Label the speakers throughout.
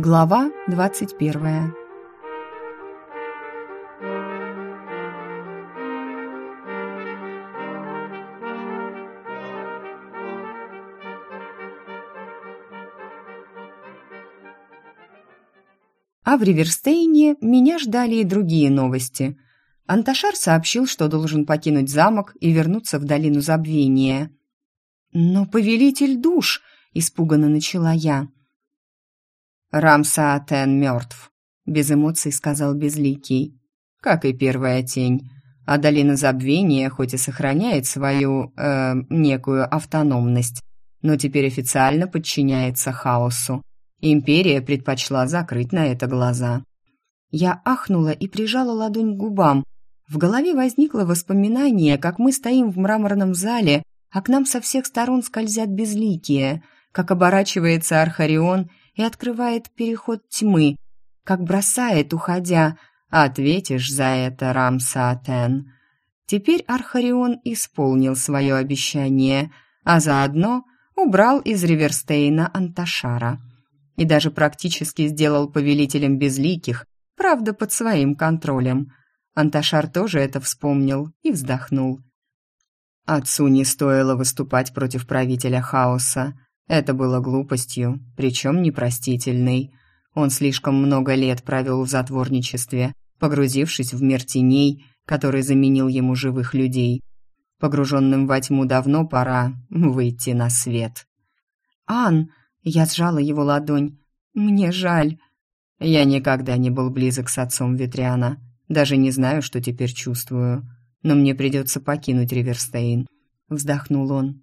Speaker 1: Глава двадцать первая. А в Риверстейне меня ждали и другие новости. Анташар сообщил, что должен покинуть замок и вернуться в долину забвения. «Но повелитель душ!» — испуганно начала я.
Speaker 2: «Рамса-Атен мертв», — без эмоций сказал Безликий. «Как и первая тень. А долина забвения хоть и сохраняет свою, э, некую автономность, но теперь официально подчиняется хаосу. Империя предпочла закрыть на это глаза».
Speaker 1: Я ахнула и прижала ладонь к губам. В голове возникло воспоминание, как мы стоим в мраморном зале, а к нам со всех сторон скользят безликие, как оборачивается Архарион и открывает переход тьмы, как бросает, уходя, «Ответишь за это, Рамсаатен». Теперь Архарион исполнил свое обещание, а заодно убрал из Риверстейна Анташара. И даже практически сделал повелителем безликих, правда, под своим контролем. Анташар тоже это вспомнил и вздохнул.
Speaker 2: Отцу не стоило выступать против правителя хаоса. Это было глупостью, причем непростительной. Он слишком много лет провел в затворничестве, погрузившись в мир теней, который заменил ему живых людей. Погруженным во тьму давно пора выйти на свет.
Speaker 1: «Ан!» — я сжала его ладонь. «Мне жаль».
Speaker 2: Я никогда не был близок с отцом Ветряна. Даже не знаю, что теперь чувствую. Но мне придется покинуть Риверстейн. Вздохнул он.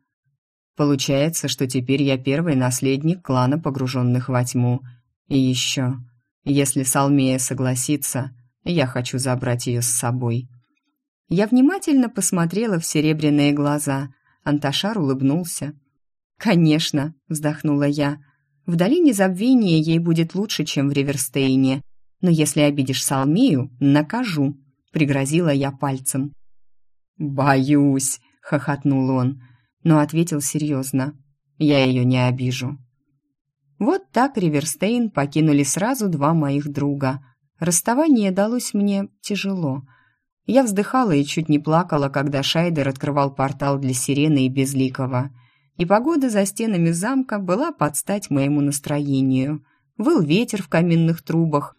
Speaker 2: Получается, что теперь я первый наследник клана погруженных во тьму. И еще, если Салмея согласится, я хочу забрать ее с собой.
Speaker 1: Я внимательно посмотрела в серебряные глаза. Анташар улыбнулся. «Конечно», — вздохнула я. «В долине забвения ей будет лучше, чем в Риверстейне. Но если обидишь Салмею, накажу», — пригрозила я пальцем.
Speaker 2: «Боюсь», — хохотнул он но ответил серьезно. «Я ее не обижу».
Speaker 1: Вот так Риверстейн покинули сразу два моих друга. Расставание далось мне тяжело. Я вздыхала и чуть не плакала, когда Шайдер открывал портал для Сирены и Безликого. И погода за стенами замка была под стать моему настроению. Выл ветер в каминных трубах.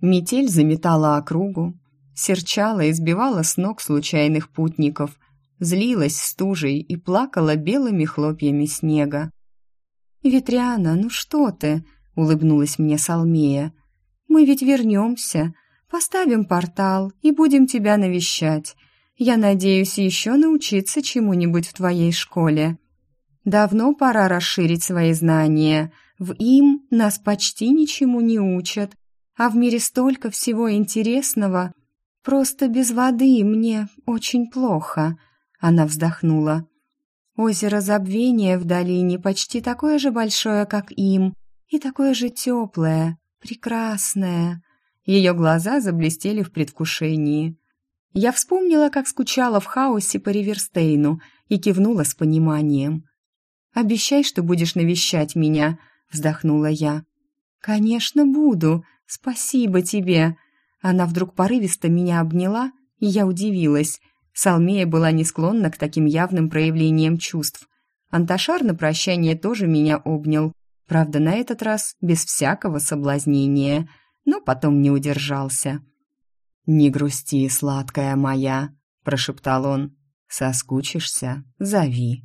Speaker 1: Метель заметала округу. Серчала и сбивала с ног случайных путников, злилась стужей и плакала белыми хлопьями снега. «Ветряна, ну что ты?» — улыбнулась мне Салмея. «Мы ведь вернемся, поставим портал и будем тебя навещать. Я надеюсь еще научиться чему-нибудь в твоей школе. Давно пора расширить свои знания. В им нас почти ничему не учат, а в мире столько всего интересного. Просто без воды мне очень плохо». Она вздохнула. Озеро забвения в долине почти такое же большое, как им, и такое же теплое, прекрасное. Ее глаза заблестели в предвкушении. Я вспомнила, как скучала в хаосе по Риверстейну и кивнула с пониманием. «Обещай, что будешь навещать меня», — вздохнула я. «Конечно, буду. Спасибо тебе». Она вдруг порывисто меня обняла, и я удивилась — Салмея была не склонна к таким явным проявлениям чувств. Анташар на прощание тоже меня обнял. Правда, на этот раз без всякого соблазнения, но потом не удержался.
Speaker 2: «Не грусти, сладкая моя», — прошептал он. «Соскучишься? Зови».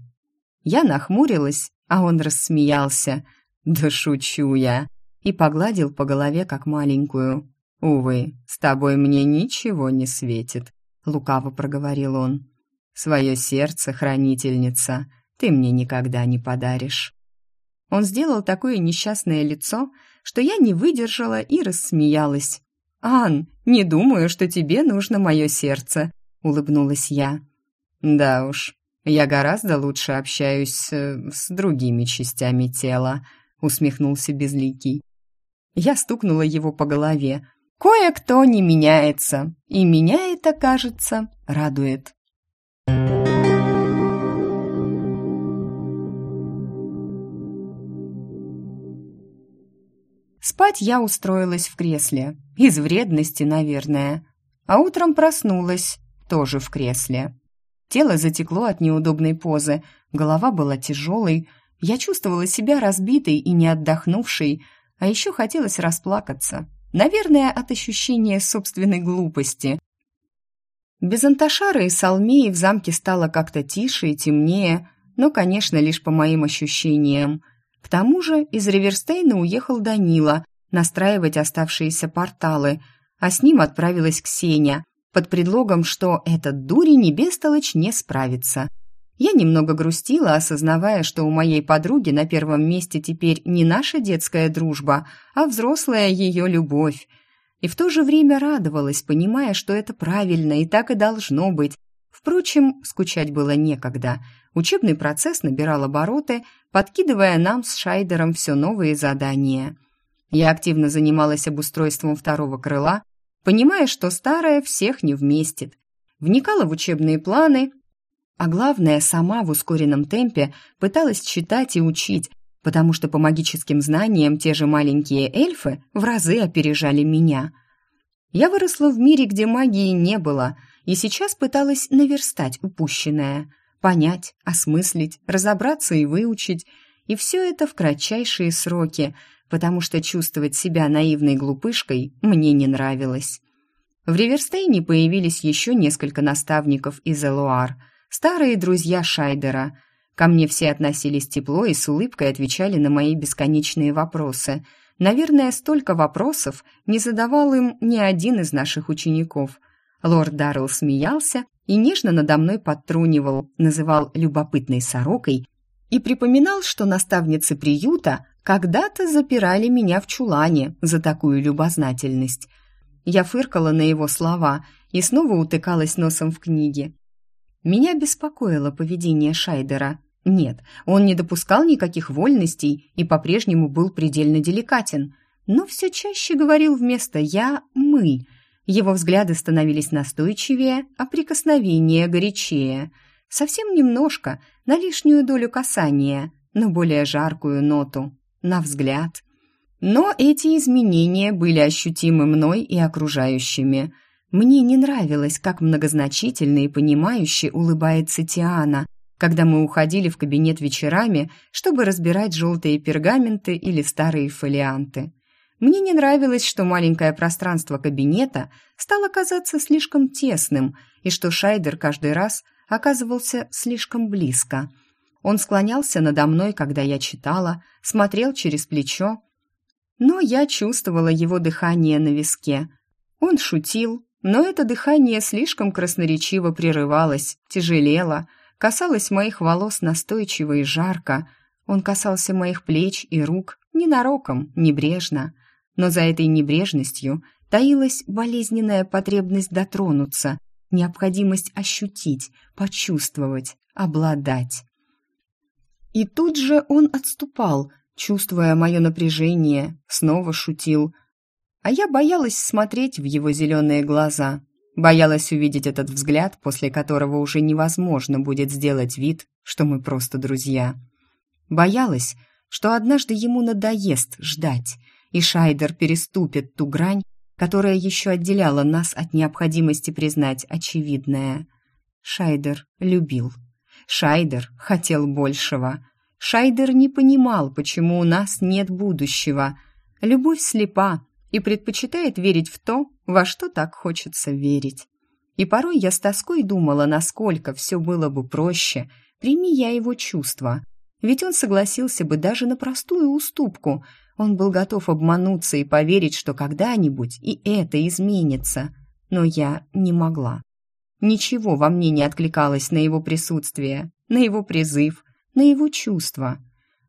Speaker 1: Я нахмурилась, а он рассмеялся. «Да шучу я!» и погладил по голове, как маленькую.
Speaker 2: «Увы, с тобой мне ничего не светит лукаво проговорил он. «Свое сердце, хранительница, ты мне никогда не подаришь».
Speaker 1: Он сделал такое несчастное лицо, что я не выдержала и рассмеялась. «Ан, не думаю, что тебе нужно мое сердце», — улыбнулась я.
Speaker 2: «Да уж, я гораздо лучше общаюсь э, с другими частями тела», — усмехнулся Безликий.
Speaker 1: Я стукнула его по голове, Кое-кто не меняется, и меня это, кажется, радует. Спать я устроилась в кресле, из вредности, наверное. А утром проснулась, тоже в кресле. Тело затекло от неудобной позы, голова была тяжелой, я чувствовала себя разбитой и не отдохнувшей, а еще хотелось расплакаться. Наверное, от ощущения собственной глупости. Без Анташара и Салмеи в замке стало как-то тише и темнее, но, конечно, лишь по моим ощущениям. К тому же из Риверстейна уехал Данила настраивать оставшиеся порталы, а с ним отправилась Ксения, под предлогом, что этот дурень и бестолочь не справится. Я немного грустила, осознавая, что у моей подруги на первом месте теперь не наша детская дружба, а взрослая ее любовь. И в то же время радовалась, понимая, что это правильно и так и должно быть. Впрочем, скучать было некогда. Учебный процесс набирал обороты, подкидывая нам с Шайдером все новые задания. Я активно занималась обустройством второго крыла, понимая, что старое всех не вместит. Вникала в учебные планы, а главное, сама в ускоренном темпе пыталась читать и учить, потому что по магическим знаниям те же маленькие эльфы в разы опережали меня. Я выросла в мире, где магии не было, и сейчас пыталась наверстать упущенное, понять, осмыслить, разобраться и выучить, и все это в кратчайшие сроки, потому что чувствовать себя наивной глупышкой мне не нравилось. В Риверстейне появились еще несколько наставников из Элуар – Старые друзья Шайдера. Ко мне все относились тепло и с улыбкой отвечали на мои бесконечные вопросы. Наверное, столько вопросов не задавал им ни один из наших учеников. Лорд Даррелл смеялся и нежно надо мной подтрунивал, называл любопытной сорокой и припоминал, что наставницы приюта когда-то запирали меня в чулане за такую любознательность. Я фыркала на его слова и снова утыкалась носом в книги. Меня беспокоило поведение Шайдера. Нет, он не допускал никаких вольностей и по-прежнему был предельно деликатен, но все чаще говорил вместо «я» «мы». Его взгляды становились настойчивее, а прикосновения горячее. Совсем немножко, на лишнюю долю касания, но более жаркую ноту, на взгляд. Но эти изменения были ощутимы мной и окружающими – мне не нравилось, как многозначительно и понимающе улыбается Тиана, когда мы уходили в кабинет вечерами, чтобы разбирать желтые пергаменты или старые фолианты. Мне не нравилось, что маленькое пространство кабинета стало казаться слишком тесным, и что Шайдер каждый раз оказывался слишком близко. Он склонялся надо мной, когда я читала, смотрел через плечо, но я чувствовала его дыхание на виске. Он шутил, но это дыхание слишком красноречиво прерывалось, тяжелело, касалось моих волос настойчиво и жарко. Он касался моих плеч и рук ненароком, небрежно. Но за этой небрежностью таилась болезненная потребность дотронуться, необходимость ощутить, почувствовать, обладать. И тут же он отступал, чувствуя мое напряжение, снова шутил – а я боялась смотреть в его зеленые глаза, боялась увидеть этот взгляд, после которого уже невозможно будет сделать вид, что мы просто друзья. Боялась, что однажды ему надоест ждать, и Шайдер переступит ту грань, которая еще отделяла нас от необходимости признать очевидное. Шайдер любил. Шайдер хотел большего. Шайдер не понимал, почему у нас нет будущего. Любовь слепа, и предпочитает верить в то, во что так хочется верить. И порой я с тоской думала, насколько все было бы проще, прими я его чувства. Ведь он согласился бы даже на простую уступку. Он был готов обмануться и поверить, что когда-нибудь и это изменится. Но я не могла. Ничего во мне не откликалось на его присутствие, на его призыв, на его чувства.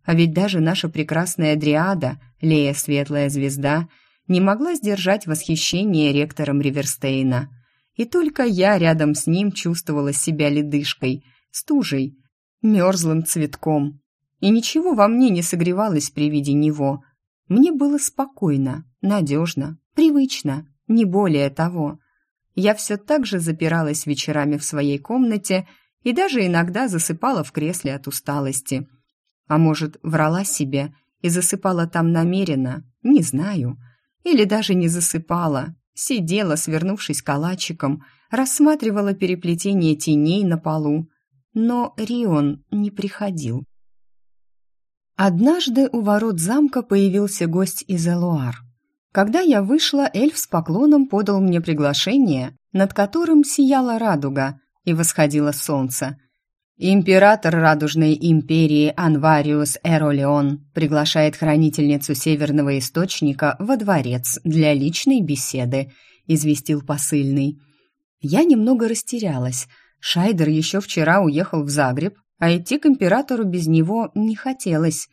Speaker 1: А ведь даже наша прекрасная дриада, Лея Светлая Звезда, не могла сдержать восхищение ректором Риверстейна. И только я рядом с ним чувствовала себя ледышкой, стужей, мерзлым цветком. И ничего во мне не согревалось при виде него. Мне было спокойно, надежно, привычно, не более того. Я все так же запиралась вечерами в своей комнате и даже иногда засыпала в кресле от усталости. А может, врала себе и засыпала там намеренно, не знаю. Или даже не засыпала, сидела, свернувшись калачиком, рассматривала переплетение теней на полу. Но Рион не приходил. Однажды у ворот замка появился гость из Элуар. Когда я вышла, эльф с поклоном подал мне приглашение, над которым сияла радуга и восходило солнце. Император Радужной империи Анвариус Эролеон приглашает хранительницу Северного Источника во дворец для личной беседы, известил посыльный. Я немного растерялась. Шайдер еще вчера уехал в Загреб, а идти к императору без него не хотелось.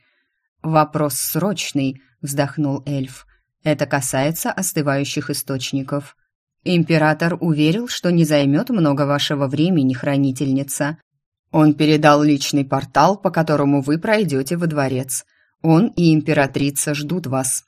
Speaker 1: «Вопрос срочный», — вздохнул эльф. «Это касается остывающих источников. Император уверил, что не займет много вашего времени, хранительница. Он передал личный портал, по которому вы пройдете во дворец. Он и императрица ждут вас».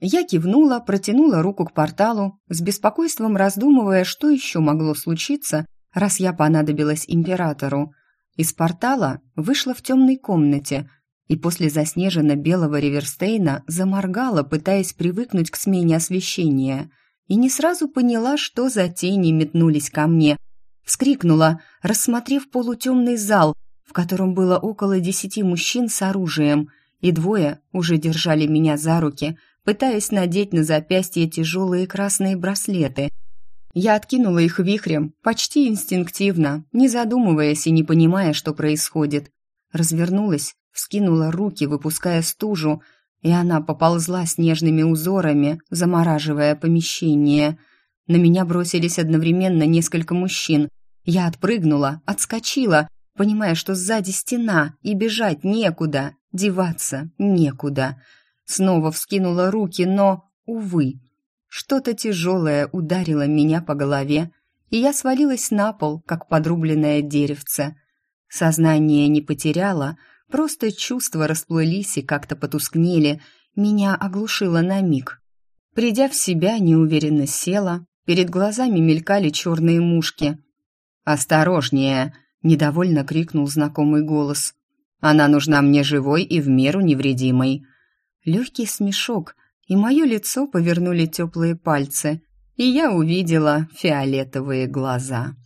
Speaker 1: Я кивнула, протянула руку к порталу, с беспокойством раздумывая, что еще могло случиться, раз я понадобилась императору. Из портала вышла в темной комнате и после заснеженно-белого Риверстейна заморгала, пытаясь привыкнуть к смене освещения, и не сразу поняла, что за тени метнулись ко мне. Вскрикнула, рассмотрев полутемный зал, в котором было около десяти мужчин с оружием, и двое уже держали меня за руки, пытаясь надеть на запястье тяжелые красные браслеты – я откинула их вихрем, почти инстинктивно, не задумываясь и не понимая, что происходит. Развернулась, вскинула руки, выпуская стужу, и она поползла снежными узорами, замораживая помещение. На меня бросились одновременно несколько мужчин. Я отпрыгнула, отскочила, понимая, что сзади стена, и бежать некуда, деваться некуда. Снова вскинула руки, но, увы, что-то тяжелое ударило меня по голове, и я свалилась на пол, как подрубленное деревце. Сознание не потеряло, просто чувства расплылись и как-то потускнели, меня оглушило на миг. Придя в себя, неуверенно села, перед глазами мелькали черные мушки. «Осторожнее!» — недовольно крикнул знакомый голос. «Она нужна мне живой и в меру невредимой». Легкий смешок — и мое лицо повернули теплые пальцы, и я увидела фиолетовые глаза.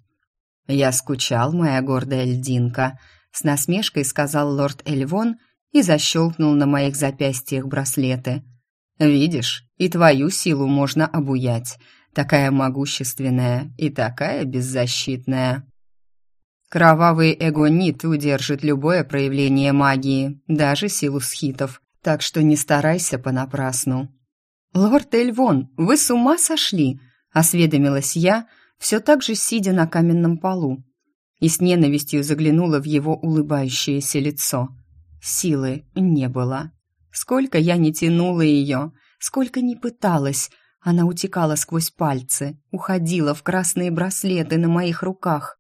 Speaker 1: «Я скучал, моя гордая льдинка», — с насмешкой сказал лорд Эльвон и защелкнул на моих запястьях браслеты. «Видишь, и твою силу можно обуять, такая могущественная и такая беззащитная». Кровавый эгонит удержит любое проявление магии, даже силу схитов, так что не старайся понапрасну». «Лорд Эльвон, вы с ума сошли?» — осведомилась я, все так же сидя на каменном полу, и с ненавистью заглянула в его улыбающееся лицо. Силы не было. Сколько я не тянула ее, сколько не пыталась, она утекала сквозь пальцы, уходила в красные браслеты на моих руках.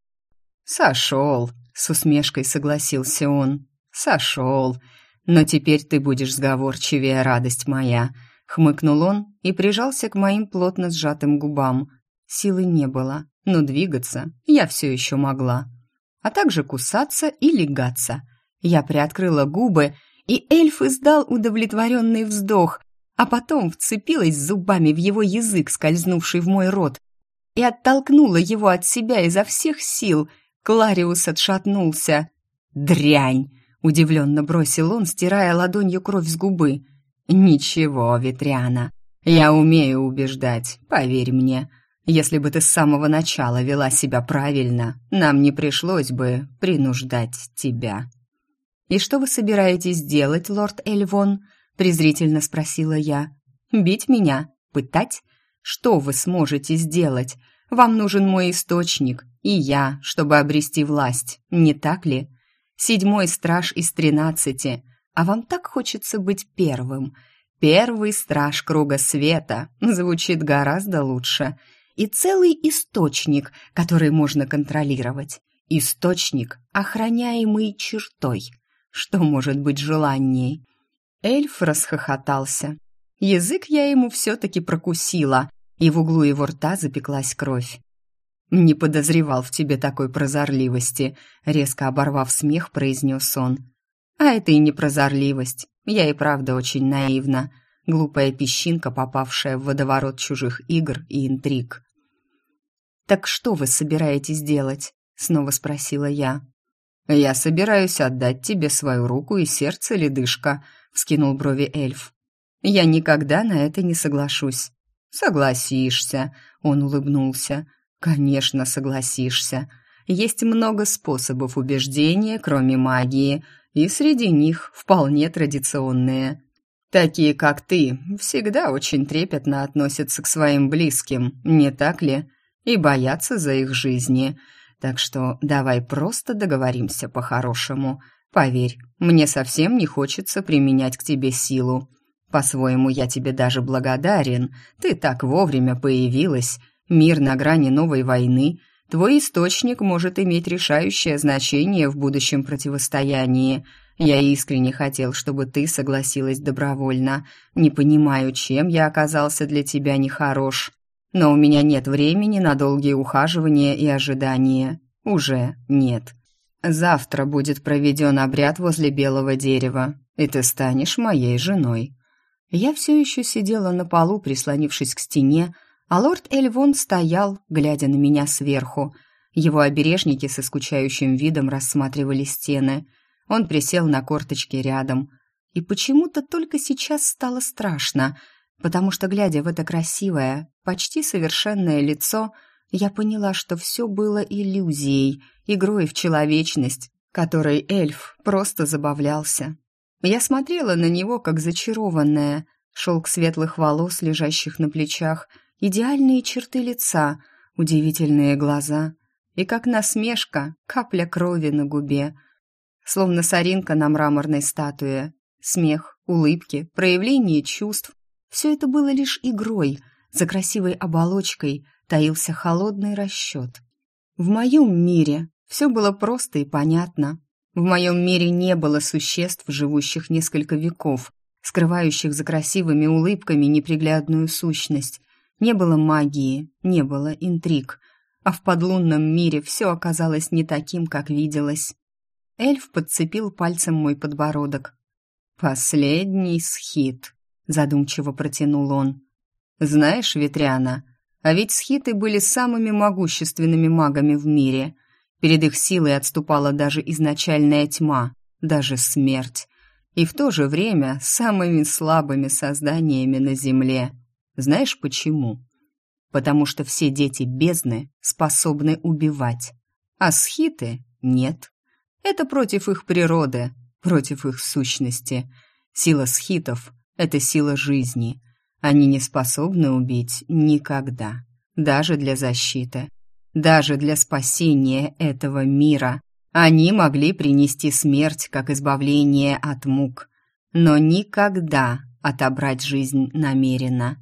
Speaker 1: «Сошел», — с усмешкой согласился он. «Сошел. Но теперь ты будешь сговорчивее, радость моя», — хмыкнул он и прижался к моим плотно сжатым губам. Силы не было, но двигаться я все еще могла. А также кусаться и легаться. Я приоткрыла губы, и эльф издал удовлетворенный вздох, а потом вцепилась зубами в его язык, скользнувший в мой рот, и оттолкнула его от себя изо всех сил. Клариус отшатнулся. «Дрянь!» Удивленно бросил он, стирая ладонью кровь с губы. «Ничего, Ветряна, я умею убеждать, поверь мне. Если бы ты с самого начала вела себя правильно, нам не пришлось бы принуждать тебя». «И что вы собираетесь делать, лорд Эльвон?» Презрительно спросила я. «Бить меня? Пытать? Что вы сможете сделать? Вам нужен мой источник, и я, чтобы обрести власть, не так ли?» седьмой страж из тринадцати, а вам так хочется быть первым. Первый страж круга света звучит гораздо лучше. И целый источник, который можно контролировать. Источник, охраняемый чертой. Что может быть желанней? Эльф расхохотался. Язык я ему все-таки прокусила, и в углу его рта запеклась кровь. «Не подозревал в тебе такой прозорливости», — резко оборвав смех, произнес он. А это и не прозорливость. Я и правда очень наивна. Глупая песчинка, попавшая в водоворот чужих игр и интриг. «Так что вы собираетесь делать?» — снова спросила я. «Я собираюсь отдать тебе свою руку и сердце, ледышка», — вскинул брови эльф. «Я никогда на это не соглашусь». «Согласишься», — он улыбнулся. «Конечно, согласишься. Есть много способов убеждения, кроме магии, и среди них вполне традиционные. Такие, как ты, всегда очень трепетно относятся к своим близким, не так ли? И боятся за их жизни. Так что давай просто договоримся по-хорошему. Поверь, мне совсем не хочется применять к тебе силу. По-своему, я тебе даже благодарен. Ты так вовремя появилась. Мир на грани новой войны — Твой источник может иметь решающее значение в будущем противостоянии. Я искренне хотел, чтобы ты согласилась добровольно. Не понимаю, чем я оказался для тебя нехорош. Но у меня нет времени на долгие ухаживания и ожидания. Уже нет. Завтра будет проведен обряд возле белого дерева, и ты станешь моей женой. Я все еще сидела на полу, прислонившись к стене, а лорд Эльвон стоял, глядя на меня сверху. Его обережники со скучающим видом рассматривали стены. Он присел на корточки рядом. И почему-то только сейчас стало страшно, потому что, глядя в это красивое, почти совершенное лицо, я поняла, что все было иллюзией, игрой в человечность, которой эльф просто забавлялся. Я смотрела на него, как зачарованная. Шелк светлых волос, лежащих на плечах — идеальные черты лица, удивительные глаза и, как насмешка, капля крови на губе, словно соринка на мраморной статуе. Смех, улыбки, проявление чувств — все это было лишь игрой, за красивой оболочкой таился холодный расчет. В моем мире все было просто и понятно. В моем мире не было существ, живущих несколько веков, скрывающих за красивыми улыбками неприглядную сущность, не было магии, не было интриг, а в подлунном мире все оказалось не таким, как виделось. Эльф подцепил пальцем мой подбородок. «Последний схит», — задумчиво протянул он. «Знаешь, Ветряна, а ведь схиты были самыми могущественными магами в мире. Перед их силой отступала даже изначальная тьма, даже смерть. И в то же время самыми слабыми созданиями на земле. Знаешь почему? Потому что все дети бездны способны убивать, а схиты нет. Это против их природы, против их сущности. Сила схитов — это сила жизни. Они не способны убить никогда, даже для защиты, даже для спасения этого мира. Они могли принести смерть как избавление от мук, но никогда отобрать жизнь намеренно.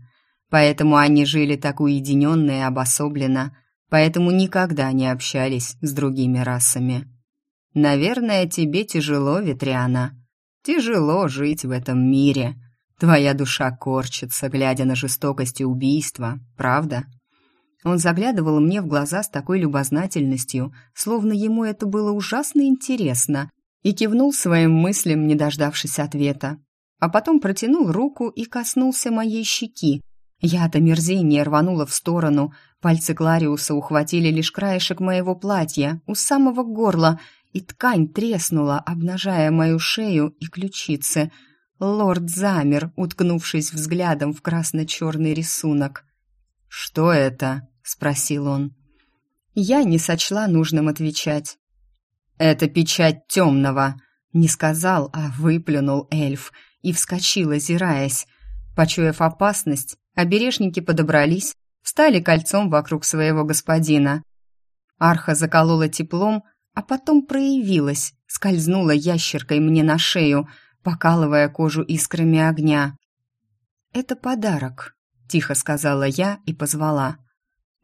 Speaker 1: Поэтому они жили так уединенно и обособленно, поэтому никогда не общались с другими расами. Наверное, тебе тяжело, Ветряна. Тяжело жить в этом мире. Твоя душа корчится, глядя на жестокость и убийство, правда? Он заглядывал мне в глаза с такой любознательностью, словно ему это было ужасно интересно, и кивнул своим мыслям, не дождавшись ответа. А потом протянул руку и коснулся моей щеки, я от омерзения рванула в сторону. Пальцы Клариуса ухватили лишь краешек моего платья у самого горла, и ткань треснула, обнажая мою шею и ключицы. Лорд замер, уткнувшись взглядом в красно-черный рисунок. «Что это?» — спросил он. Я не сочла нужным отвечать. «Это печать темного», — не сказал, а выплюнул эльф и вскочил, озираясь. Почуяв опасность, Обережники подобрались, встали кольцом вокруг своего господина. Арха заколола теплом, а потом проявилась, скользнула ящеркой мне на шею, покалывая кожу искрами огня. «Это подарок», — тихо сказала я и позвала.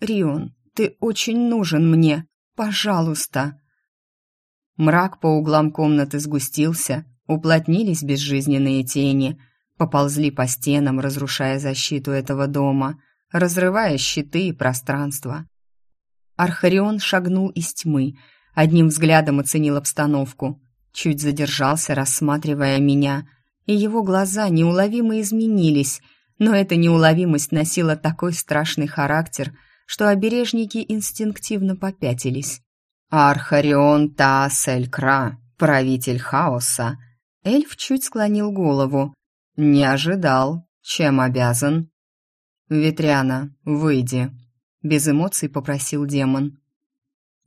Speaker 1: «Рион, ты очень нужен мне. Пожалуйста». Мрак по углам комнаты сгустился, уплотнились безжизненные тени — поползли по стенам, разрушая защиту этого дома, разрывая щиты и пространство. Архарион шагнул из тьмы, одним взглядом оценил обстановку. Чуть задержался, рассматривая меня, и его глаза неуловимо изменились, но эта неуловимость носила такой страшный характер, что обережники инстинктивно попятились. «Архарион Тааселькра, правитель хаоса!» Эльф чуть склонил голову. «Не ожидал. Чем обязан?» «Ветряна, выйди», — без эмоций попросил демон.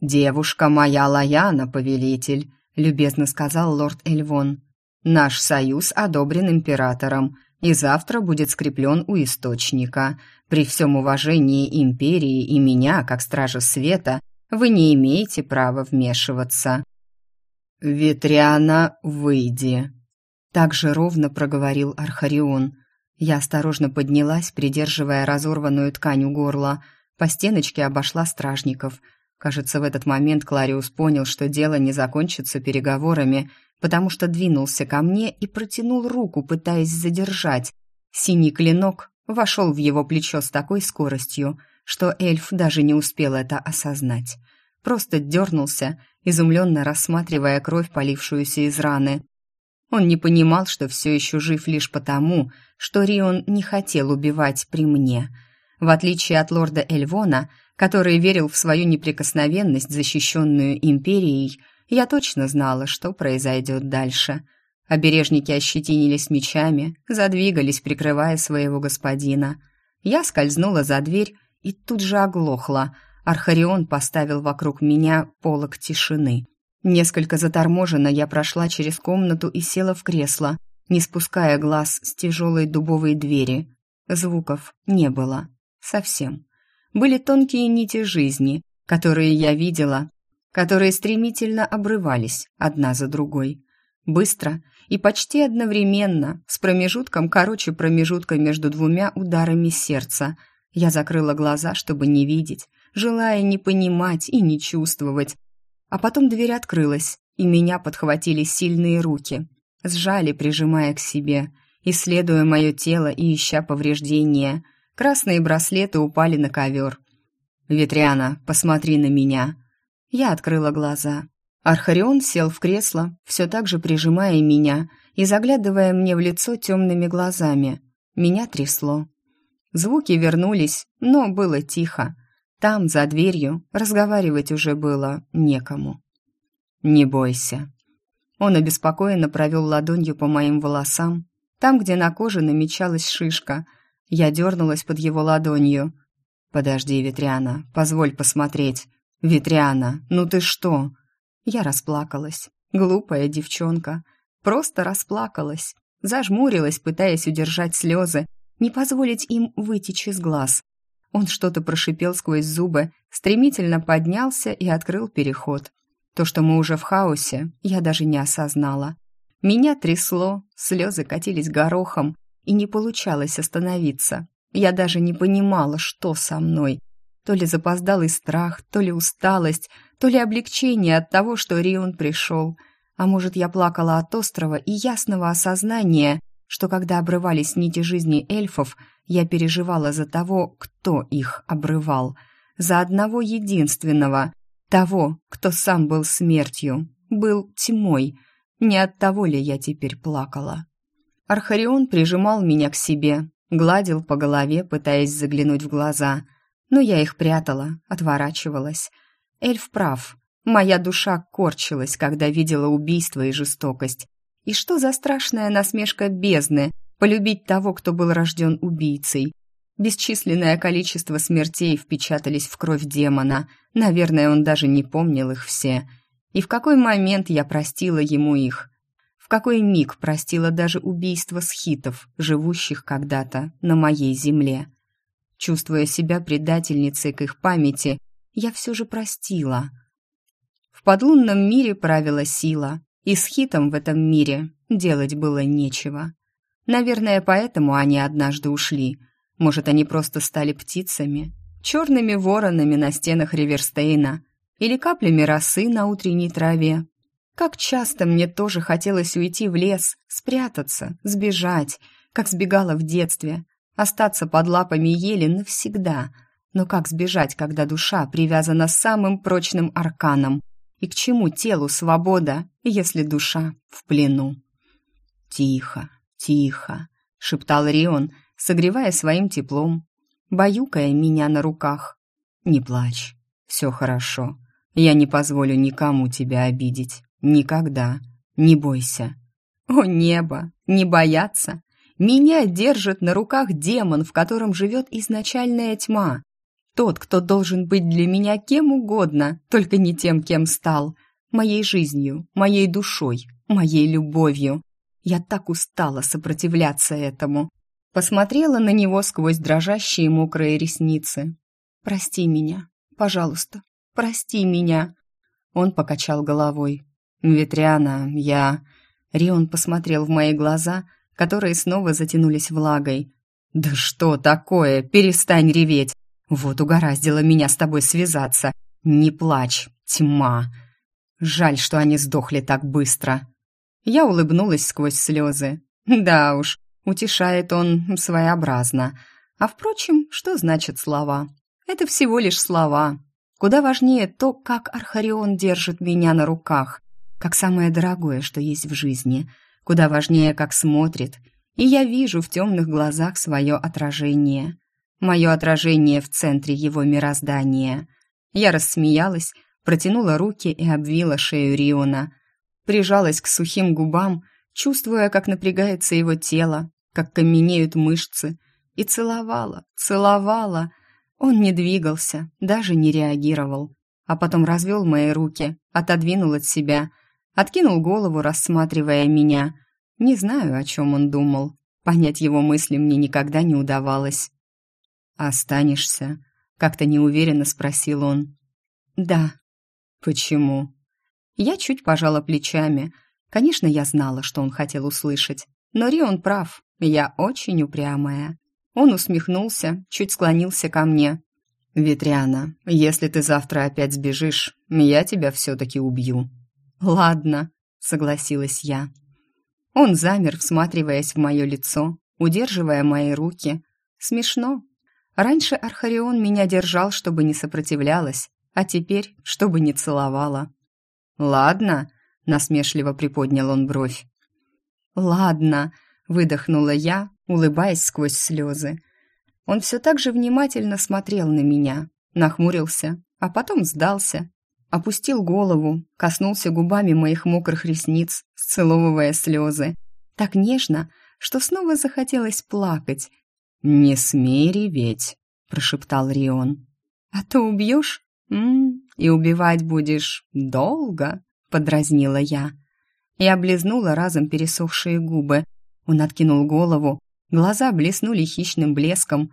Speaker 1: «Девушка моя Лаяна, повелитель», — любезно сказал лорд Эльвон. «Наш союз одобрен императором, и завтра будет скреплен у источника. При всем уважении империи и меня, как стража света, вы не имеете права вмешиваться». «Ветряна, выйди», — так же ровно проговорил Архарион. Я осторожно поднялась, придерживая разорванную ткань у горла. По стеночке обошла стражников. Кажется, в этот момент Клариус понял, что дело не закончится переговорами, потому что двинулся ко мне и протянул руку, пытаясь задержать. Синий клинок вошел в его плечо с такой скоростью, что эльф даже не успел это осознать. Просто дернулся, изумленно рассматривая кровь, полившуюся из раны. Он не понимал, что все еще жив лишь потому, что Рион не хотел убивать при мне. В отличие от лорда Эльвона, который верил в свою неприкосновенность, защищенную империей, я точно знала, что произойдет дальше. Обережники ощетинились мечами, задвигались, прикрывая своего господина. Я скользнула за дверь и тут же оглохла. Архарион поставил вокруг меня полог тишины — Несколько заторможенно я прошла через комнату и села в кресло, не спуская глаз с тяжелой дубовой двери. Звуков не было. Совсем. Были тонкие нити жизни, которые я видела, которые стремительно обрывались одна за другой. Быстро и почти одновременно, с промежутком короче промежутка между двумя ударами сердца. Я закрыла глаза, чтобы не видеть, желая не понимать и не чувствовать, а потом дверь открылась, и меня подхватили сильные руки, сжали, прижимая к себе, исследуя мое тело и ища повреждения. Красные браслеты упали на ковер. «Ветряна, посмотри на меня!» Я открыла глаза. Архарион сел в кресло, все так же прижимая меня и заглядывая мне в лицо темными глазами. Меня трясло. Звуки вернулись, но было тихо. Там, за дверью, разговаривать уже было некому. «Не бойся». Он обеспокоенно провел ладонью по моим волосам, там, где на коже намечалась шишка. Я дернулась под его ладонью. «Подожди, Ветряна, позволь посмотреть. Ветряна, ну ты что?» Я расплакалась. Глупая девчонка. Просто расплакалась. Зажмурилась, пытаясь удержать слезы, не позволить им вытечь из глаз. Он что-то прошипел сквозь зубы, стремительно поднялся и открыл переход. То, что мы уже в хаосе, я даже не осознала. Меня трясло, слезы катились горохом, и не получалось остановиться. Я даже не понимала, что со мной. То ли запоздалый страх, то ли усталость, то ли облегчение от того, что Рион пришел. А может, я плакала от острого и ясного осознания, что когда обрывались нити жизни эльфов, я переживала за того, кто их обрывал, за одного единственного, того, кто сам был смертью, был тьмой. Не от того ли я теперь плакала? Архарион прижимал меня к себе, гладил по голове, пытаясь заглянуть в глаза, но я их прятала, отворачивалась. Эльф прав. Моя душа корчилась, когда видела убийство и жестокость. И что за страшная насмешка бездны, полюбить того, кто был рожден убийцей. Бесчисленное количество смертей впечатались в кровь демона. Наверное, он даже не помнил их все. И в какой момент я простила ему их? Какой миг простила даже убийство схитов, живущих когда-то на моей земле? Чувствуя себя предательницей к их памяти, я все же простила. В подлунном мире правила сила, и схитам в этом мире делать было нечего. Наверное, поэтому они однажды ушли. Может, они просто стали птицами, черными воронами на стенах Риверстейна или каплями росы на утренней траве. Как часто мне тоже хотелось уйти в лес, спрятаться, сбежать, как сбегала в детстве, остаться под лапами ели навсегда. Но как сбежать, когда душа привязана самым прочным арканом, И к чему телу свобода, если душа в плену?
Speaker 2: «Тихо, тихо», — шептал Рион, согревая своим теплом, баюкая меня на руках. «Не плачь, все хорошо. Я не позволю никому тебя обидеть. Никогда. Не бойся».
Speaker 1: «О небо! Не бояться! Меня держит на руках демон, в котором живет изначальная тьма. Тот, кто должен быть для меня кем угодно, только не тем, кем стал. Моей жизнью, моей душой, моей любовью. Я так устала сопротивляться этому. Посмотрела на него сквозь дрожащие мокрые ресницы. «Прости меня, пожалуйста, прости меня!»
Speaker 2: Он покачал головой. «Ветряна, я...» Рион посмотрел в мои глаза, которые снова затянулись влагой. «Да что такое? Перестань реветь! Вот угораздило меня с тобой связаться. Не плачь, тьма! Жаль, что они сдохли так быстро!» Я улыбнулась сквозь слезы. «Да уж, утешает он своеобразно. А впрочем, что значит слова? Это всего лишь слова. Куда важнее то, как Архарион держит меня на руках, как самое дорогое, что есть в жизни. Куда важнее, как смотрит. И я вижу в темных глазах свое отражение. Мое отражение в центре его мироздания. Я рассмеялась, протянула руки и обвила шею Риона. Прижалась к сухим губам, чувствуя, как напрягается его тело, как каменеют мышцы, и целовала, целовала. Он не двигался, даже не реагировал, а потом развел мои руки, отодвинул от себя, откинул голову, рассматривая меня. Не знаю, о чем он думал. Понять его мысли мне никогда не удавалось. «Останешься?» — как-то неуверенно спросил он.
Speaker 1: «Да».
Speaker 2: «Почему?»
Speaker 1: Я чуть пожала плечами. Конечно, я знала, что он хотел услышать. Но Рион прав, я очень упрямая. Он усмехнулся, чуть склонился ко мне.
Speaker 2: «Ветряна, если ты завтра опять сбежишь, я тебя все-таки убью».
Speaker 1: «Ладно», — согласилась я. Он замер, всматриваясь в мое лицо, удерживая мои руки. Смешно. Раньше Архарион меня держал, чтобы не сопротивлялась, а теперь, чтобы не целовала.
Speaker 2: «Ладно», — насмешливо приподнял он бровь.
Speaker 1: «Ладно», — выдохнула я, улыбаясь сквозь слезы. Он все так же внимательно смотрел на меня, нахмурился, а потом сдался, опустил голову, коснулся губами моих мокрых ресниц, сцеловывая слезы. Так нежно, что снова захотелось плакать.
Speaker 2: «Не смей реветь», — прошептал Рион.
Speaker 1: «А то убьешь? М -м, и убивать будешь долго», — подразнила я. Я облизнула разом пересохшие губы. Он откинул голову, глаза блеснули хищным блеском.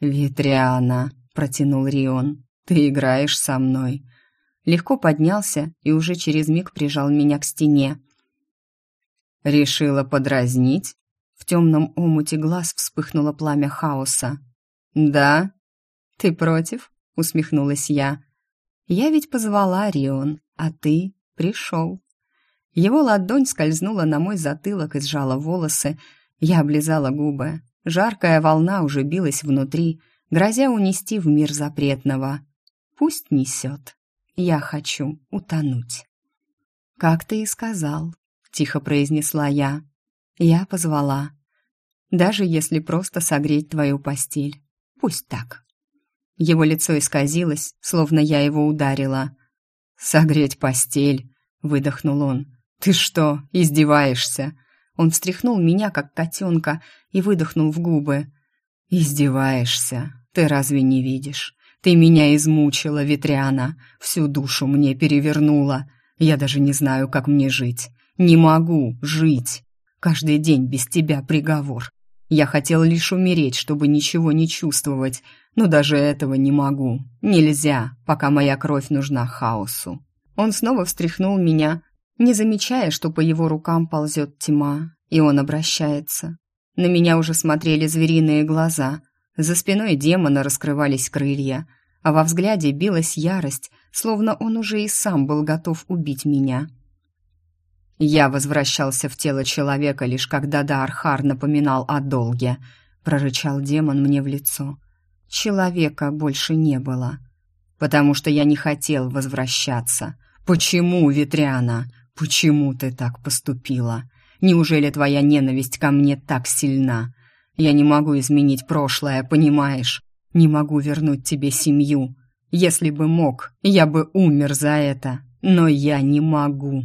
Speaker 2: «Ветряна», — протянул Рион, — «ты играешь со мной»
Speaker 1: легко поднялся и уже через миг прижал меня к стене.
Speaker 2: «Решила подразнить?» В темном омуте глаз вспыхнуло пламя хаоса. «Да?»
Speaker 1: «Ты против?» — усмехнулась я. «Я ведь позвала Рион, а ты пришел». Его ладонь скользнула на мой затылок и сжала волосы. Я облизала губы. Жаркая волна уже билась внутри, грозя унести в мир запретного. Пусть несет. Я хочу утонуть. «Как ты и сказал», — тихо произнесла я. Я позвала. «Даже если просто согреть твою постель. Пусть так». Его лицо исказилось, словно я его ударила.
Speaker 2: «Согреть постель», — выдохнул он. «Ты что, издеваешься?»
Speaker 1: Он встряхнул меня, как котенка, и выдохнул в губы.
Speaker 2: «Издеваешься? Ты разве не видишь? Ты меня измучила, Ветряна, всю душу мне перевернула. Я даже не знаю, как мне жить. Не могу жить. Каждый день без тебя приговор. Я хотел лишь умереть, чтобы ничего не чувствовать, но даже этого не могу. Нельзя, пока моя кровь нужна хаосу.
Speaker 1: Он снова встряхнул меня, не замечая, что по его рукам ползет тьма, и он обращается. На меня уже смотрели звериные глаза, за спиной демона раскрывались крылья, а во взгляде билась ярость, словно он уже и сам был готов убить меня.
Speaker 2: «Я возвращался в тело человека, лишь когда Даархар напоминал о долге», — прорычал демон мне в лицо.
Speaker 1: «Человека больше не было,
Speaker 2: потому что я не хотел возвращаться. Почему, Ветряна? Почему ты так поступила? Неужели твоя ненависть ко мне так сильна? Я не могу изменить прошлое, понимаешь? Не могу вернуть тебе семью. Если бы мог, я бы умер за это, но я не могу.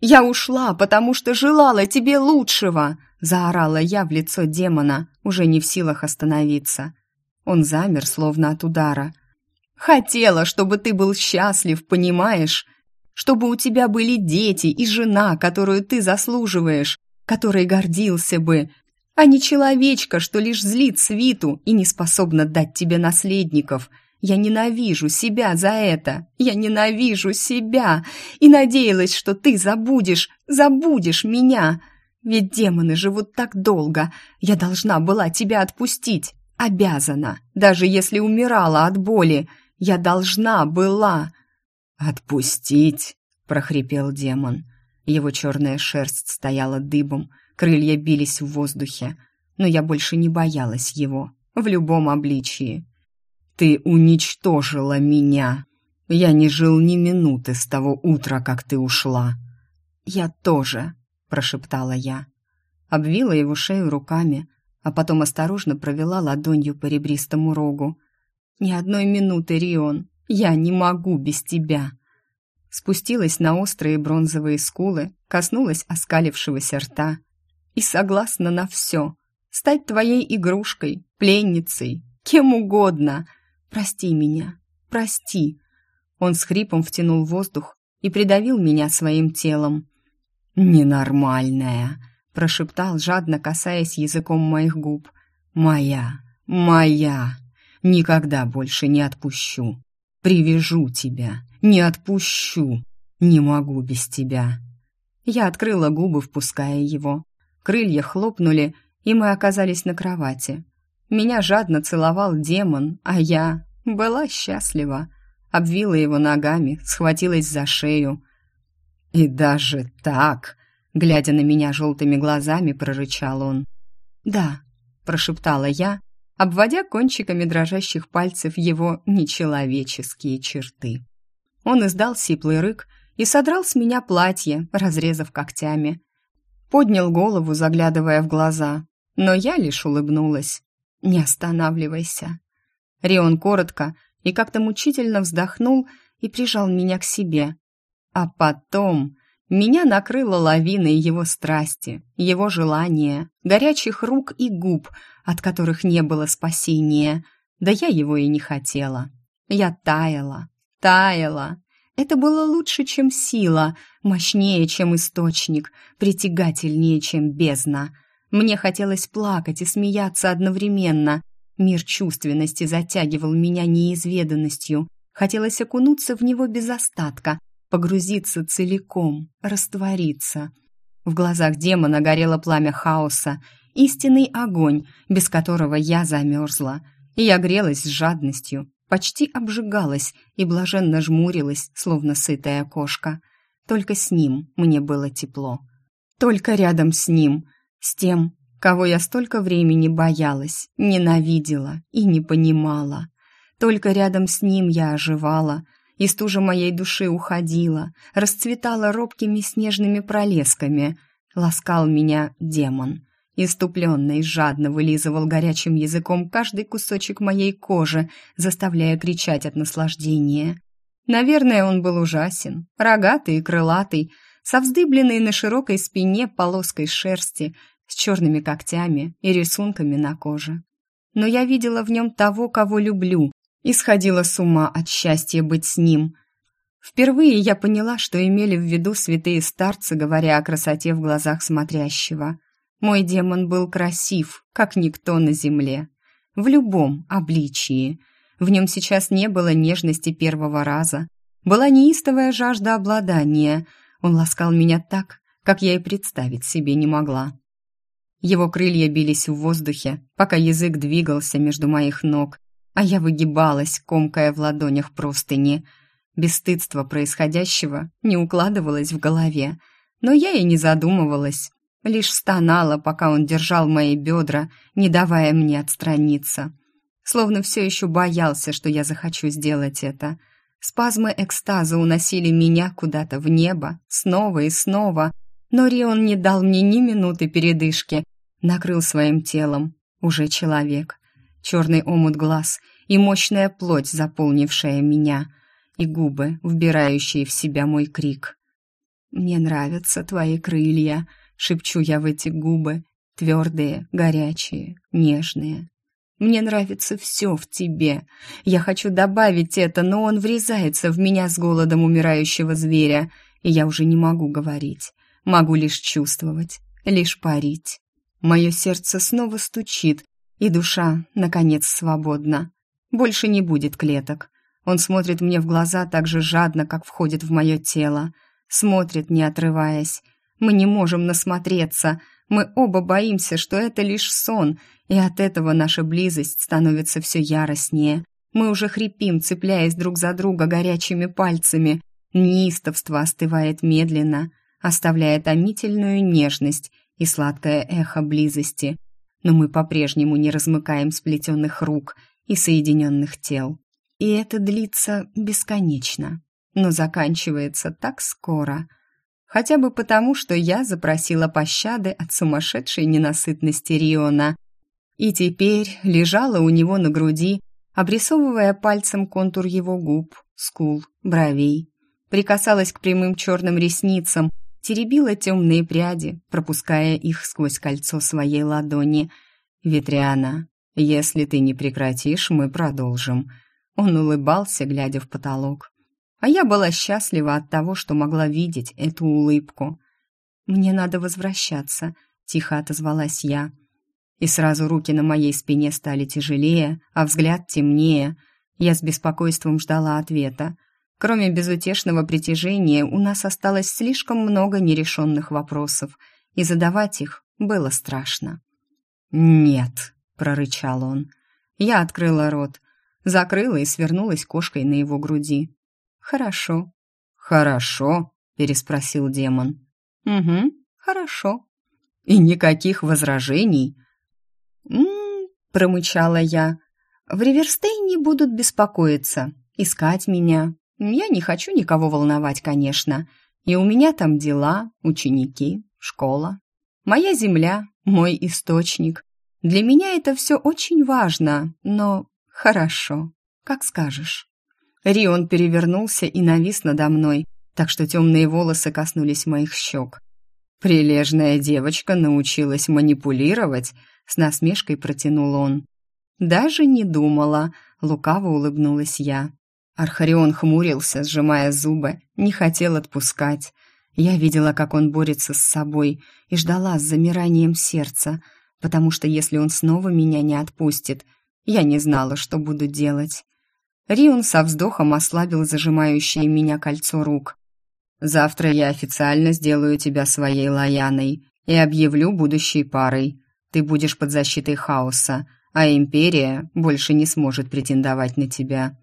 Speaker 1: «Я ушла, потому что желала тебе лучшего!» заорала я в лицо демона, уже не в силах остановиться. Он замер, словно от удара. «Хотела, чтобы ты был счастлив, понимаешь? Чтобы у тебя были дети и жена, которую ты заслуживаешь, которой гордился бы, а не человечка, что лишь злит свиту и не способна дать тебе наследников. Я ненавижу себя за это. Я ненавижу себя и надеялась, что ты забудешь, забудешь меня. Ведь демоны живут так долго. Я должна была тебя отпустить. Обязана, даже если умирала от боли. Я должна была.
Speaker 2: Отпустить, прохрипел демон. Его черная шерсть стояла дыбом, крылья бились в воздухе, но я больше не боялась его в любом обличии. Ты уничтожила меня. Я не жил ни минуты с того утра, как ты ушла.
Speaker 1: Я тоже, прошептала я. Обвила его шею руками, а потом осторожно провела ладонью по ребристому рогу. «Ни одной минуты, Рион, я не могу без тебя!» Спустилась на острые бронзовые скулы, коснулась оскалившегося рта. «И согласна на все. Стать твоей игрушкой, пленницей, кем угодно. Прости меня, прости!» Он с хрипом втянул воздух и придавил меня своим телом.
Speaker 2: «Ненормальная!» — прошептал, жадно касаясь языком моих губ. «Моя! Моя! Никогда больше не отпущу! Привяжу тебя! Не отпущу! Не могу без тебя!»
Speaker 1: Я открыла губы, впуская его. Крылья хлопнули, и мы оказались на кровати. Меня жадно целовал демон, а я была счастлива. Обвила его ногами, схватилась за шею —
Speaker 2: «И даже так?» — глядя на меня желтыми глазами, прорычал он.
Speaker 1: «Да», — прошептала я, обводя кончиками дрожащих пальцев его нечеловеческие черты. Он издал сиплый рык и содрал с меня платье, разрезав когтями. Поднял голову, заглядывая в глаза, но я лишь улыбнулась. «Не останавливайся». Рион коротко и как-то мучительно вздохнул и прижал меня к себе, а потом меня накрыла лавиной его страсти, его желания, горячих рук и губ, от которых не было спасения. Да я его и не хотела. Я таяла, таяла. Это было лучше, чем сила, мощнее, чем источник, притягательнее, чем бездна. Мне хотелось плакать и смеяться одновременно. Мир чувственности затягивал меня неизведанностью. Хотелось окунуться в него без остатка, погрузиться целиком, раствориться. В глазах демона горело пламя хаоса, истинный огонь, без которого я замерзла. И я грелась с жадностью, почти обжигалась и блаженно жмурилась, словно сытая кошка. Только с ним мне было тепло. Только рядом с ним, с тем, кого я столько времени боялась, ненавидела и не понимала. Только рядом с ним я оживала — и стужа моей души уходила, расцветала робкими снежными пролесками. Ласкал меня демон. Иступленно и жадно вылизывал горячим языком каждый кусочек моей кожи, заставляя кричать от наслаждения. Наверное, он был ужасен, рогатый и крылатый, со вздыбленной на широкой спине полоской шерсти, с черными когтями и рисунками на коже. Но я видела в нем того, кого люблю, и сходила с ума от счастья быть с ним. Впервые я поняла, что имели в виду святые старцы, говоря о красоте в глазах смотрящего. Мой демон был красив, как никто на земле. В любом обличии. В нем сейчас не было нежности первого раза. Была неистовая жажда обладания. Он ласкал меня так, как я и представить себе не могла. Его крылья бились в воздухе, пока язык двигался между моих ног, а я выгибалась, комкая в ладонях простыни. Бесстыдство происходящего не укладывалось в голове, но я и не задумывалась, лишь стонала, пока он держал мои бедра, не давая мне отстраниться. Словно все еще боялся, что я захочу сделать это. Спазмы экстаза уносили меня куда-то в небо, снова и снова, но Рион не дал мне ни минуты передышки, накрыл своим телом, уже человек. Черный омут глаз и мощная плоть, заполнившая меня, и губы, вбирающие в себя мой крик. «Мне нравятся твои крылья», — шепчу я в эти губы, твердые, горячие, нежные. Мне нравится все в тебе. Я хочу добавить это, но он врезается в меня с голодом умирающего зверя, и я уже не могу говорить. Могу лишь чувствовать, лишь парить. Мое сердце снова стучит, и душа, наконец, свободна. Больше не будет клеток. Он смотрит мне в глаза так же жадно, как входит в мое тело. Смотрит, не отрываясь. Мы не можем насмотреться. Мы оба боимся, что это лишь сон, и от этого наша близость становится все яростнее. Мы уже хрипим, цепляясь друг за друга горячими пальцами. Неистовство остывает медленно, оставляя томительную нежность и сладкое эхо близости. Но мы по-прежнему не размыкаем сплетенных рук и соединенных тел. И это длится бесконечно, но заканчивается так скоро. Хотя бы потому, что я запросила пощады от сумасшедшей ненасытности Риона – и теперь лежала у него на груди, обрисовывая пальцем контур его губ, скул, бровей. Прикасалась к прямым черным ресницам, теребила темные пряди, пропуская их сквозь кольцо своей ладони. «Ветряна, если ты не прекратишь, мы продолжим». Он улыбался, глядя в потолок. А я была счастлива от того, что могла видеть эту улыбку. «Мне надо возвращаться», — тихо отозвалась я и сразу руки на моей спине стали тяжелее, а взгляд темнее. Я с беспокойством ждала ответа. Кроме безутешного притяжения, у нас осталось слишком много нерешенных вопросов, и задавать их было страшно. «Нет», — прорычал он. Я открыла рот, закрыла и свернулась кошкой на его груди. «Хорошо». «Хорошо?» — переспросил демон. «Угу, хорошо». «И никаких возражений?» «М-м-м», промычала я. «В Риверстейне будут беспокоиться, искать меня. Я не хочу никого волновать, конечно. И у меня там дела, ученики, школа. Моя земля, мой источник. Для меня это все очень важно, но хорошо, как скажешь». Рион перевернулся и навис надо мной, так что темные волосы коснулись моих щек.
Speaker 2: «Прилежная девочка научилась манипулировать», с насмешкой протянул он.
Speaker 1: «Даже не думала», — лукаво улыбнулась я.
Speaker 2: Архарион хмурился, сжимая зубы, не хотел отпускать. Я видела, как он борется с собой, и ждала с замиранием сердца, потому что если он снова меня не отпустит, я не знала, что буду делать. Рион со вздохом ослабил зажимающее меня кольцо рук. «Завтра я официально сделаю тебя своей Лаяной и объявлю будущей парой. Ты будешь под защитой хаоса, а Империя больше не сможет претендовать на тебя».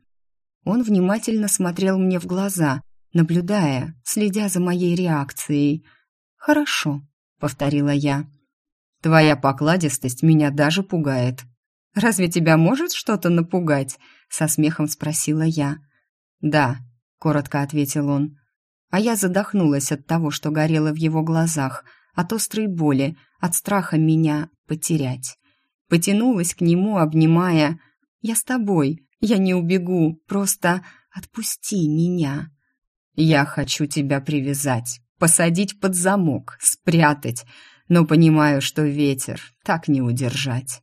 Speaker 2: Он внимательно смотрел мне в глаза, наблюдая, следя за моей реакцией.
Speaker 1: «Хорошо», — повторила я.
Speaker 2: «Твоя покладистость меня даже пугает».
Speaker 1: «Разве тебя может что-то напугать?» — со смехом спросила я.
Speaker 2: «Да», — коротко ответил он.
Speaker 1: А я задохнулась от того, что горело в его глазах, от острой боли, от страха меня потерять. Потянулась к нему, обнимая. «Я с тобой, я не убегу, просто отпусти меня».
Speaker 2: «Я хочу тебя привязать, посадить под замок, спрятать, но понимаю, что ветер так не удержать».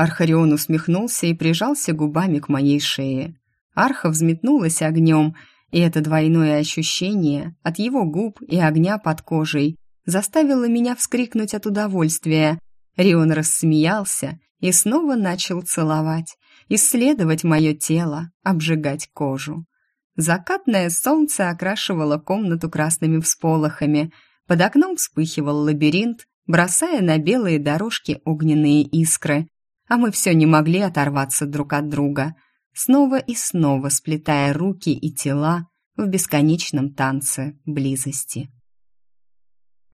Speaker 1: Архарион усмехнулся и прижался губами к моей шее. Арха взметнулась огнем, и это двойное ощущение от его губ и огня под кожей заставило меня вскрикнуть от удовольствия. Рион рассмеялся и снова начал целовать, исследовать мое тело, обжигать кожу. Закатное солнце окрашивало комнату красными всполохами, под окном вспыхивал лабиринт, бросая на белые дорожки огненные искры, а мы все не могли оторваться друг от друга, снова и снова сплетая руки и тела в бесконечном танце близости.